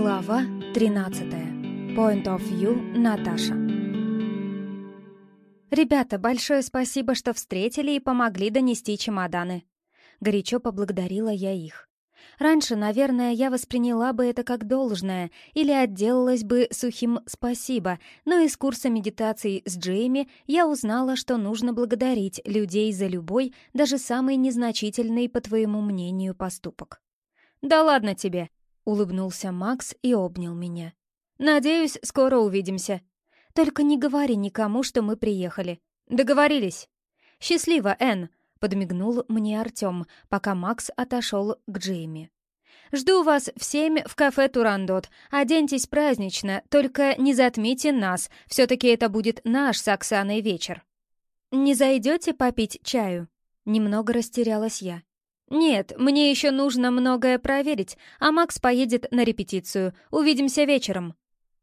Глава 13. Point of View Наташа. «Ребята, большое спасибо, что встретили и помогли донести чемоданы». Горячо поблагодарила я их. Раньше, наверное, я восприняла бы это как должное или отделалась бы сухим «спасибо», но из курса медитаций с Джейми я узнала, что нужно благодарить людей за любой, даже самый незначительный, по твоему мнению, поступок. «Да ладно тебе!» Улыбнулся Макс и обнял меня. «Надеюсь, скоро увидимся. Только не говори никому, что мы приехали. Договорились?» «Счастливо, Энн!» — подмигнул мне Артем, пока Макс отошел к Джейми. «Жду вас в семь в кафе «Турандот». Оденьтесь празднично, только не затмите нас, все-таки это будет наш с Оксаной вечер». «Не зайдете попить чаю?» Немного растерялась я. «Нет, мне еще нужно многое проверить, а Макс поедет на репетицию. Увидимся вечером».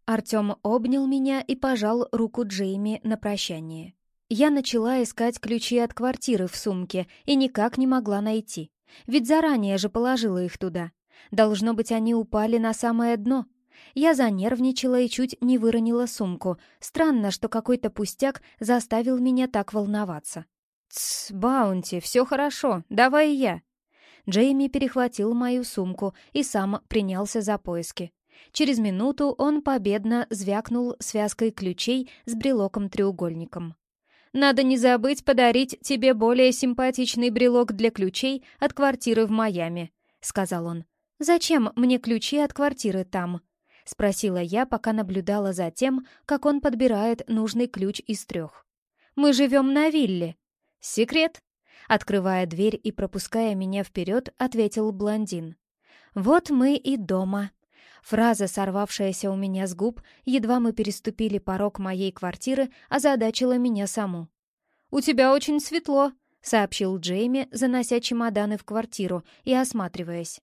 Артем обнял меня и пожал руку Джейми на прощание. Я начала искать ключи от квартиры в сумке и никак не могла найти. Ведь заранее же положила их туда. Должно быть, они упали на самое дно. Я занервничала и чуть не выронила сумку. Странно, что какой-то пустяк заставил меня так волноваться. «Тсс, Баунти, все хорошо, давай я», Джейми перехватил мою сумку и сам принялся за поиски. Через минуту он победно звякнул связкой ключей с брелоком-треугольником. «Надо не забыть подарить тебе более симпатичный брелок для ключей от квартиры в Майами», — сказал он. «Зачем мне ключи от квартиры там?» — спросила я, пока наблюдала за тем, как он подбирает нужный ключ из трех. «Мы живем на вилле». «Секрет», Открывая дверь и пропуская меня вперед, ответил блондин. «Вот мы и дома». Фраза, сорвавшаяся у меня с губ, едва мы переступили порог моей квартиры, озадачила меня саму. «У тебя очень светло», — сообщил Джейми, занося чемоданы в квартиру и осматриваясь.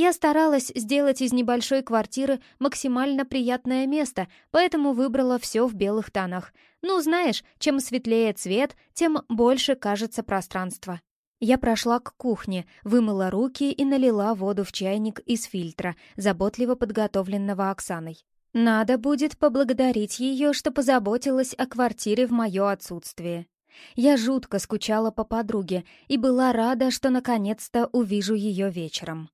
Я старалась сделать из небольшой квартиры максимально приятное место, поэтому выбрала все в белых тонах. Ну, знаешь, чем светлее цвет, тем больше кажется пространство. Я прошла к кухне, вымыла руки и налила воду в чайник из фильтра, заботливо подготовленного Оксаной. Надо будет поблагодарить ее, что позаботилась о квартире в мое отсутствие. Я жутко скучала по подруге и была рада, что наконец-то увижу ее вечером.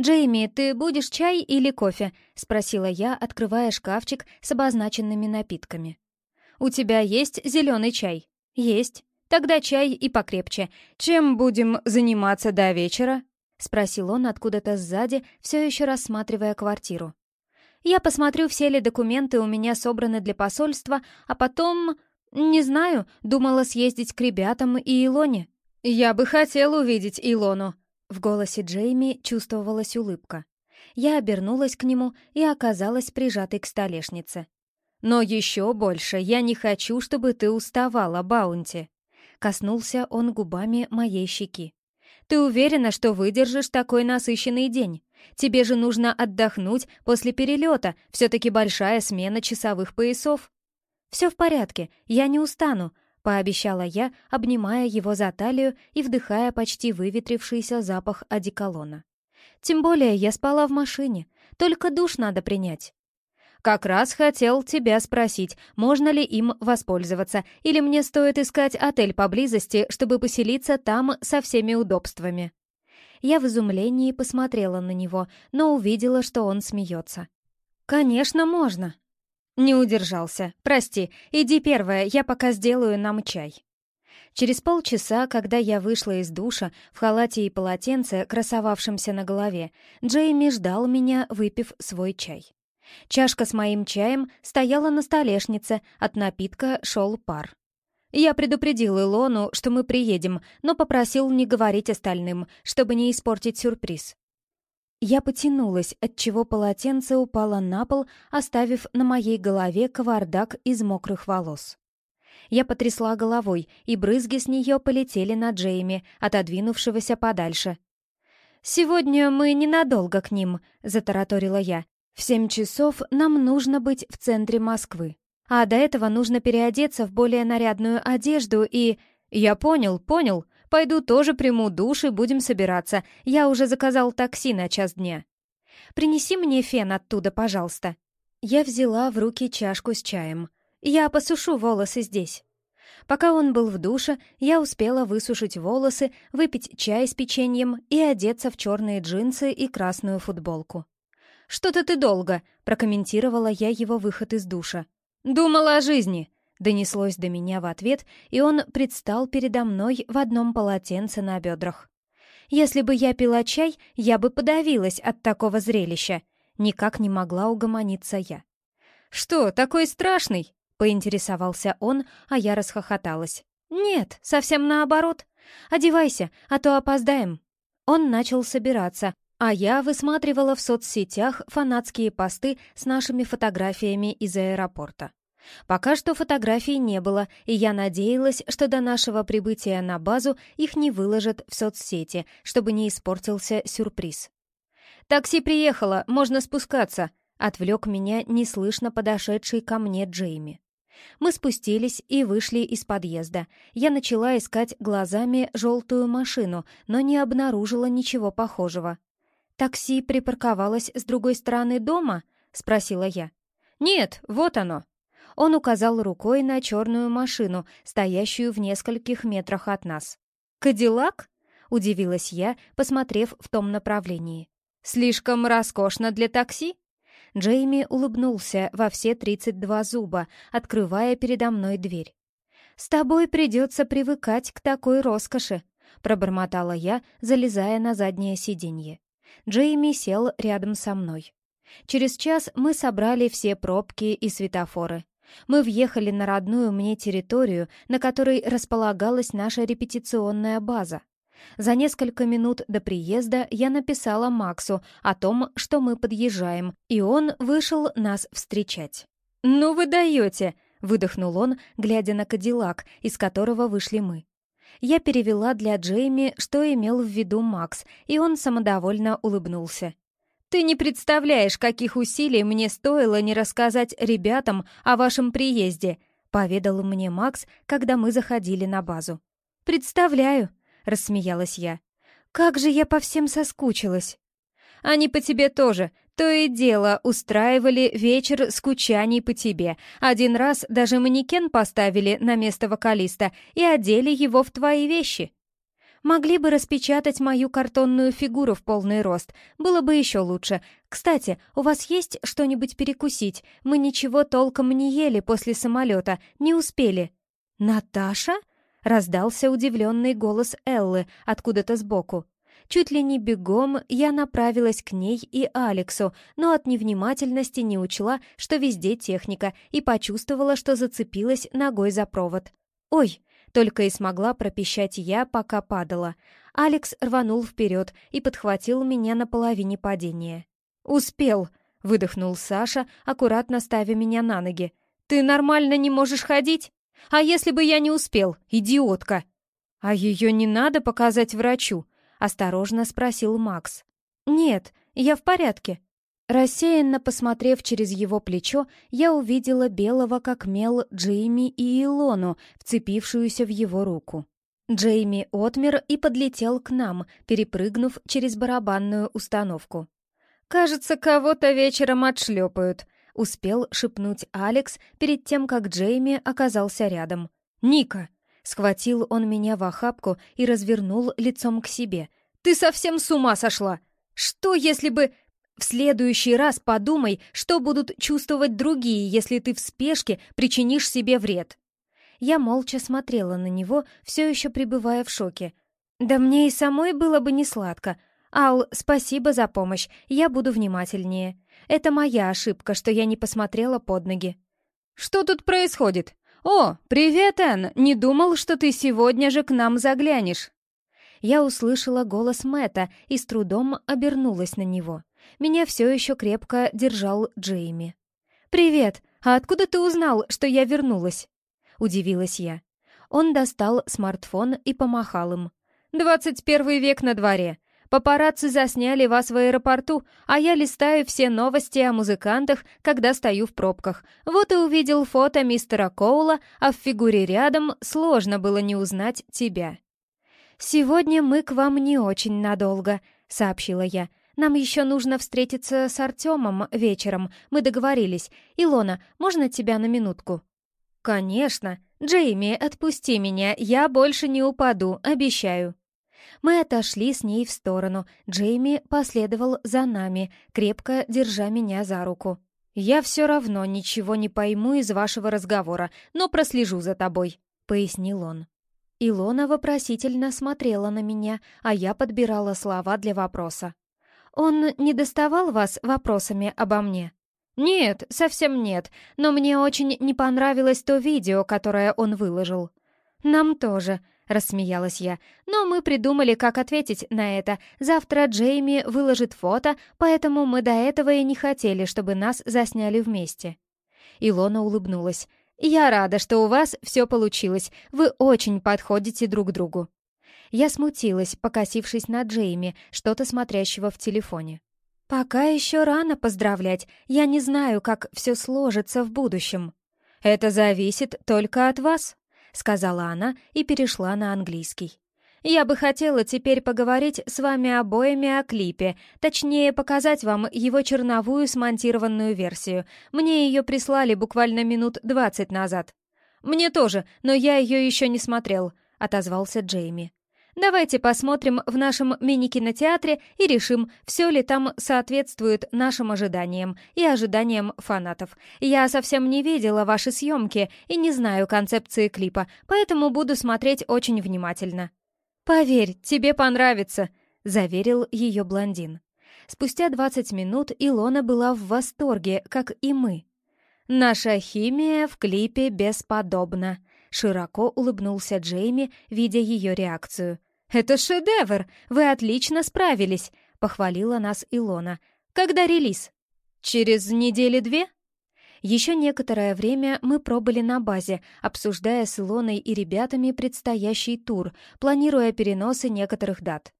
«Джейми, ты будешь чай или кофе?» — спросила я, открывая шкафчик с обозначенными напитками. «У тебя есть зеленый чай?» «Есть. Тогда чай и покрепче. Чем будем заниматься до вечера?» — спросил он откуда-то сзади, все еще рассматривая квартиру. «Я посмотрю, все ли документы у меня собраны для посольства, а потом...» «Не знаю, думала съездить к ребятам и Илоне». «Я бы хотел увидеть Илону», в голосе Джейми чувствовалась улыбка. Я обернулась к нему и оказалась прижатой к столешнице. «Но еще больше я не хочу, чтобы ты уставала, Баунти!» Коснулся он губами моей щеки. «Ты уверена, что выдержишь такой насыщенный день? Тебе же нужно отдохнуть после перелета, все-таки большая смена часовых поясов». «Все в порядке, я не устану», — пообещала я, обнимая его за талию и вдыхая почти выветрившийся запах одеколона. «Тем более я спала в машине, только душ надо принять». «Как раз хотел тебя спросить, можно ли им воспользоваться, или мне стоит искать отель поблизости, чтобы поселиться там со всеми удобствами». Я в изумлении посмотрела на него, но увидела, что он смеется. «Конечно, можно», «Не удержался. Прости. Иди первая, я пока сделаю нам чай». Через полчаса, когда я вышла из душа в халате и полотенце, красовавшемся на голове, Джейми ждал меня, выпив свой чай. Чашка с моим чаем стояла на столешнице, от напитка шел пар. Я предупредил Илону, что мы приедем, но попросил не говорить остальным, чтобы не испортить сюрприз. Я потянулась, отчего полотенце упало на пол, оставив на моей голове кавардак из мокрых волос. Я потрясла головой, и брызги с нее полетели на Джейми, отодвинувшегося подальше. «Сегодня мы ненадолго к ним», — затараторила я. «В семь часов нам нужно быть в центре Москвы. А до этого нужно переодеться в более нарядную одежду и...» «Я понял, понял», Пойду тоже приму душ и будем собираться. Я уже заказал такси на час дня». Принеси мне фен оттуда, пожалуйста». Я взяла в руки чашку с чаем. «Я посушу волосы здесь». Пока он был в душе, я успела высушить волосы, выпить чай с печеньем и одеться в черные джинсы и красную футболку. «Что-то ты долго», — прокомментировала я его выход из душа. «Думала о жизни», — донеслось до меня в ответ, и он предстал передо мной в одном полотенце на бедрах. Если бы я пила чай, я бы подавилась от такого зрелища. Никак не могла угомониться я. «Что, такой страшный?» — поинтересовался он, а я расхохоталась. «Нет, совсем наоборот. Одевайся, а то опоздаем». Он начал собираться, а я высматривала в соцсетях фанатские посты с нашими фотографиями из аэропорта. Пока что фотографий не было, и я надеялась, что до нашего прибытия на базу их не выложат в соцсети, чтобы не испортился сюрприз. «Такси приехало, можно спускаться», — отвлек меня неслышно подошедший ко мне Джейми. Мы спустились и вышли из подъезда. Я начала искать глазами желтую машину, но не обнаружила ничего похожего. «Такси припарковалось с другой стороны дома?» — спросила я. «Нет, вот оно», он указал рукой на черную машину, стоящую в нескольких метрах от нас. «Кадиллак?» — удивилась я, посмотрев в том направлении. «Слишком роскошно для такси?» Джейми улыбнулся во все тридцать два зуба, открывая передо мной дверь. «С тобой придется привыкать к такой роскоши», — пробормотала я, залезая на заднее сиденье. Джейми сел рядом со мной. Через час мы собрали все пробки и светофоры. Мы въехали на родную мне территорию, на которой располагалась наша репетиционная база. За несколько минут до приезда я написала Максу о том, что мы подъезжаем, и он вышел нас встречать. «Ну вы даете!» — выдохнул он, глядя на Кадиллак, из которого вышли мы. Я перевела для Джейми, что имел в виду Макс, и он самодовольно улыбнулся. Ты не представляешь, каких усилий мне стоило не рассказать ребятам о вашем приезде», — поведал мне Макс, когда мы заходили на базу. «Представляю», — рассмеялась я. «Как же я по всем соскучилась!» «Они по тебе тоже. То и дело устраивали вечер скучаний по тебе. Один раз даже манекен поставили на место вокалиста и одели его в твои вещи», Могли бы распечатать мою картонную фигуру в полный рост. Было бы еще лучше. Кстати, у вас есть что-нибудь перекусить? Мы ничего толком не ели после самолета, не успели». «Наташа?» — раздался удивленный голос Эллы откуда-то сбоку. Чуть ли не бегом я направилась к ней и Алексу, но от невнимательности не учла, что везде техника, и почувствовала, что зацепилась ногой за провод. «Ой!» Только и смогла пропищать я, пока падала. Алекс рванул вперед и подхватил меня на половине падения. «Успел!» — выдохнул Саша, аккуратно ставя меня на ноги. «Ты нормально не можешь ходить? А если бы я не успел, идиотка!» «А ее не надо показать врачу?» — осторожно спросил Макс. «Нет, я в порядке», Рассеянно посмотрев через его плечо, я увидела белого как мел Джейми и Илону, вцепившуюся в его руку. Джейми отмер и подлетел к нам, перепрыгнув через барабанную установку. «Кажется, кого-то вечером отшлепают», — успел шепнуть Алекс перед тем, как Джейми оказался рядом. «Ника!» — схватил он меня в охапку и развернул лицом к себе. «Ты совсем с ума сошла! Что, если бы...» В следующий раз подумай, что будут чувствовать другие, если ты в спешке причинишь себе вред. Я молча смотрела на него, все еще пребывая в шоке. Да мне и самой было бы не сладко. Ал, спасибо за помощь, я буду внимательнее. Это моя ошибка, что я не посмотрела под ноги. Что тут происходит? О, привет, Энн! Не думал, что ты сегодня же к нам заглянешь. Я услышала голос Мэта и с трудом обернулась на него. Меня все еще крепко держал Джейми. «Привет! А откуда ты узнал, что я вернулась?» — удивилась я. Он достал смартфон и помахал им. «Двадцать первый век на дворе. Папарацци засняли вас в аэропорту, а я листаю все новости о музыкантах, когда стою в пробках. Вот и увидел фото мистера Коула, а в фигуре рядом сложно было не узнать тебя». «Сегодня мы к вам не очень надолго», — сообщила я. Нам еще нужно встретиться с Артемом вечером, мы договорились. Илона, можно тебя на минутку?» «Конечно. Джейми, отпусти меня, я больше не упаду, обещаю». Мы отошли с ней в сторону. Джейми последовал за нами, крепко держа меня за руку. «Я все равно ничего не пойму из вашего разговора, но прослежу за тобой», — пояснил он. Илона вопросительно смотрела на меня, а я подбирала слова для вопроса. «Он не доставал вас вопросами обо мне?» «Нет, совсем нет, но мне очень не понравилось то видео, которое он выложил». «Нам тоже», — рассмеялась я. «Но мы придумали, как ответить на это. Завтра Джейми выложит фото, поэтому мы до этого и не хотели, чтобы нас засняли вместе». Илона улыбнулась. «Я рада, что у вас все получилось. Вы очень подходите друг другу». Я смутилась, покосившись на Джейми, что-то смотрящего в телефоне. «Пока еще рано поздравлять. Я не знаю, как все сложится в будущем». «Это зависит только от вас», — сказала она и перешла на английский. «Я бы хотела теперь поговорить с вами обоими о клипе, точнее, показать вам его черновую смонтированную версию. Мне ее прислали буквально минут двадцать назад». «Мне тоже, но я ее еще не смотрел», — отозвался Джейми. Давайте посмотрим в нашем мини-кинотеатре и решим, все ли там соответствует нашим ожиданиям и ожиданиям фанатов. Я совсем не видела ваши съемки и не знаю концепции клипа, поэтому буду смотреть очень внимательно». «Поверь, тебе понравится», — заверил ее блондин. Спустя 20 минут Илона была в восторге, как и мы. «Наша химия в клипе бесподобна», Широко улыбнулся Джейми, видя ее реакцию. «Это шедевр! Вы отлично справились!» — похвалила нас Илона. «Когда релиз?» «Через недели две?» Еще некоторое время мы пробыли на базе, обсуждая с Илоной и ребятами предстоящий тур, планируя переносы некоторых дат.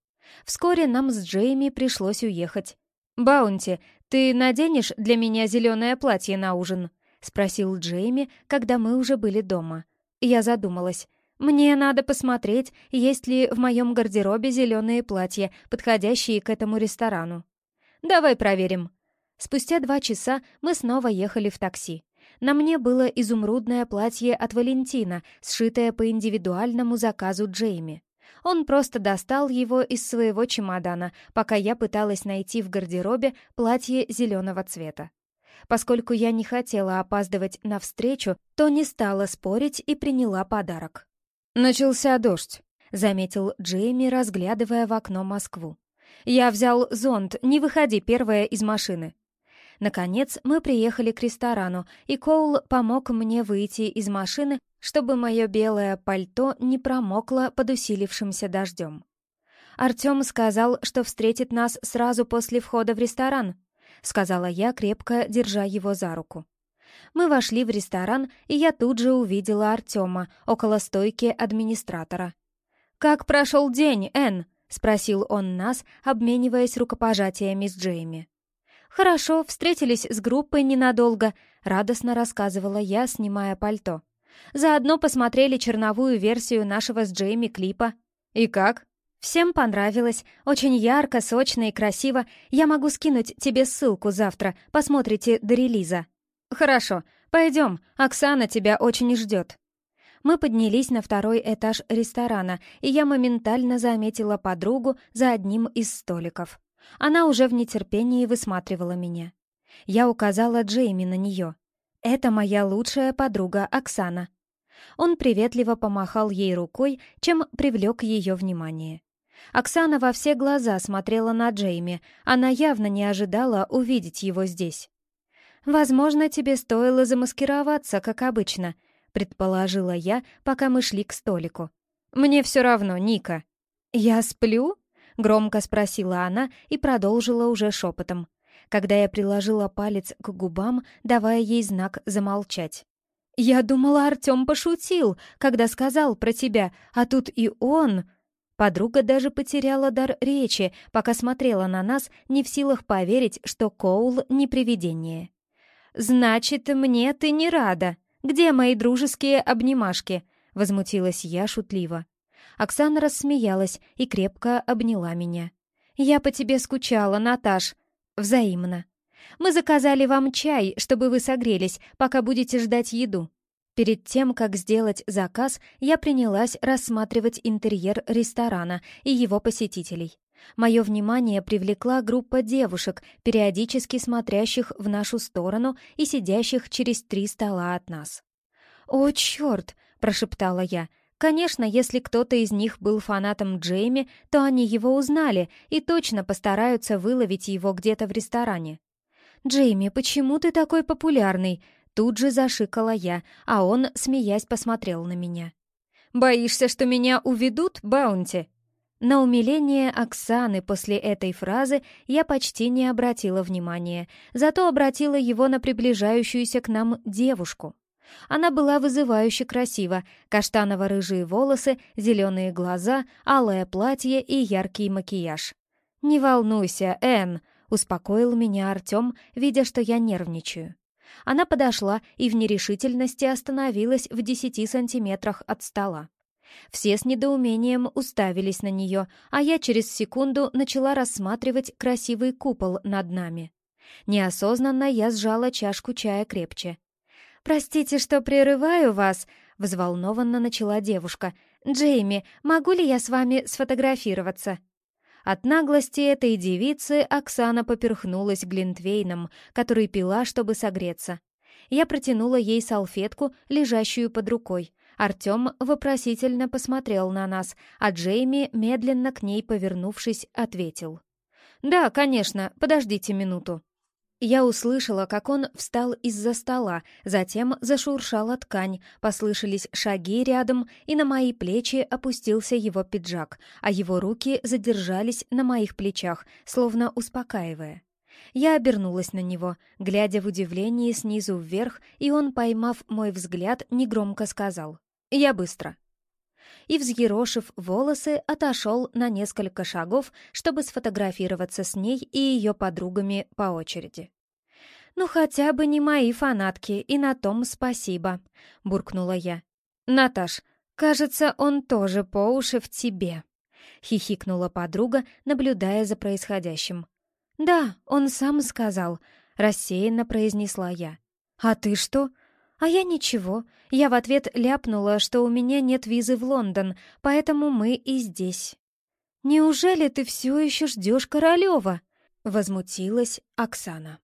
Вскоре нам с Джейми пришлось уехать. «Баунти, ты наденешь для меня зеленое платье на ужин?» — спросил Джейми, когда мы уже были дома. Я задумалась. Мне надо посмотреть, есть ли в моем гардеробе зеленые платья, подходящие к этому ресторану. Давай проверим. Спустя два часа мы снова ехали в такси. На мне было изумрудное платье от Валентина, сшитое по индивидуальному заказу Джейми. Он просто достал его из своего чемодана, пока я пыталась найти в гардеробе платье зеленого цвета. Поскольку я не хотела опаздывать на встречу, то не стала спорить и приняла подарок. «Начался дождь», — заметил Джейми, разглядывая в окно Москву. «Я взял зонт, не выходи первая из машины». Наконец мы приехали к ресторану, и Коул помог мне выйти из машины, чтобы мое белое пальто не промокло под усилившимся дождем. Артем сказал, что встретит нас сразу после входа в ресторан, — сказала я, крепко держа его за руку. Мы вошли в ресторан, и я тут же увидела Артема около стойки администратора. «Как прошел день, Энн?» — спросил он нас, обмениваясь рукопожатиями с Джейми. «Хорошо, встретились с группой ненадолго», — радостно рассказывала я, снимая пальто. «Заодно посмотрели черновую версию нашего с Джейми клипа». «И как?» Всем понравилось. Очень ярко, сочно и красиво. Я могу скинуть тебе ссылку завтра. Посмотрите до релиза. Хорошо. Пойдем. Оксана тебя очень ждет. Мы поднялись на второй этаж ресторана, и я моментально заметила подругу за одним из столиков. Она уже в нетерпении высматривала меня. Я указала Джейми на нее. «Это моя лучшая подруга Оксана». Он приветливо помахал ей рукой, чем привлек ее внимание. Оксана во все глаза смотрела на Джейми. Она явно не ожидала увидеть его здесь. «Возможно, тебе стоило замаскироваться, как обычно», — предположила я, пока мы шли к столику. «Мне все равно, Ника». «Я сплю?» — громко спросила она и продолжила уже шепотом, когда я приложила палец к губам, давая ей знак замолчать. «Я думала, Артем пошутил, когда сказал про тебя, а тут и он...» Подруга даже потеряла дар речи, пока смотрела на нас, не в силах поверить, что Коул не привидение. «Значит, мне ты не рада. Где мои дружеские обнимашки?» — возмутилась я шутливо. Оксана рассмеялась и крепко обняла меня. «Я по тебе скучала, Наташ». «Взаимно». «Мы заказали вам чай, чтобы вы согрелись, пока будете ждать еду». Перед тем, как сделать заказ, я принялась рассматривать интерьер ресторана и его посетителей. Мое внимание привлекла группа девушек, периодически смотрящих в нашу сторону и сидящих через три стола от нас. «О, черт!» — прошептала я. Конечно, если кто-то из них был фанатом Джейми, то они его узнали и точно постараются выловить его где-то в ресторане. «Джейми, почему ты такой популярный?» Тут же зашикала я, а он, смеясь, посмотрел на меня. «Боишься, что меня уведут, Баунти?» На умиление Оксаны после этой фразы я почти не обратила внимания, зато обратила его на приближающуюся к нам девушку. Она была вызывающе красива, каштаново-рыжие волосы, зеленые глаза, алое платье и яркий макияж. «Не волнуйся, Энн», — успокоил меня Артем, видя, что я нервничаю. Она подошла и в нерешительности остановилась в десяти сантиметрах от стола. Все с недоумением уставились на нее, а я через секунду начала рассматривать красивый купол над нами. Неосознанно я сжала чашку чая крепче. «Простите, что прерываю вас», — взволнованно начала девушка. «Джейми, могу ли я с вами сфотографироваться?» От наглости этой девицы Оксана поперхнулась глинтвейном, который пила, чтобы согреться. Я протянула ей салфетку, лежащую под рукой, Артем вопросительно посмотрел на нас, а Джейми, медленно к ней повернувшись, ответил. «Да, конечно, подождите минуту». Я услышала, как он встал из-за стола, затем зашуршала ткань, послышались шаги рядом, и на мои плечи опустился его пиджак, а его руки задержались на моих плечах, словно успокаивая. Я обернулась на него, глядя в удивлении снизу вверх, и он, поймав мой взгляд, негромко сказал я быстро. И, взъерошив волосы, отошел на несколько шагов, чтобы сфотографироваться с ней и ее подругами по очереди. «Ну, хотя бы не мои фанатки, и на том спасибо», — буркнула я. «Наташ, кажется, он тоже по уши в тебе», — хихикнула подруга, наблюдая за происходящим. «Да, он сам сказал», — рассеянно произнесла я. «А ты что?» А я ничего. Я в ответ ляпнула, что у меня нет визы в Лондон, поэтому мы и здесь. «Неужели ты все еще ждешь Королева?» — возмутилась Оксана.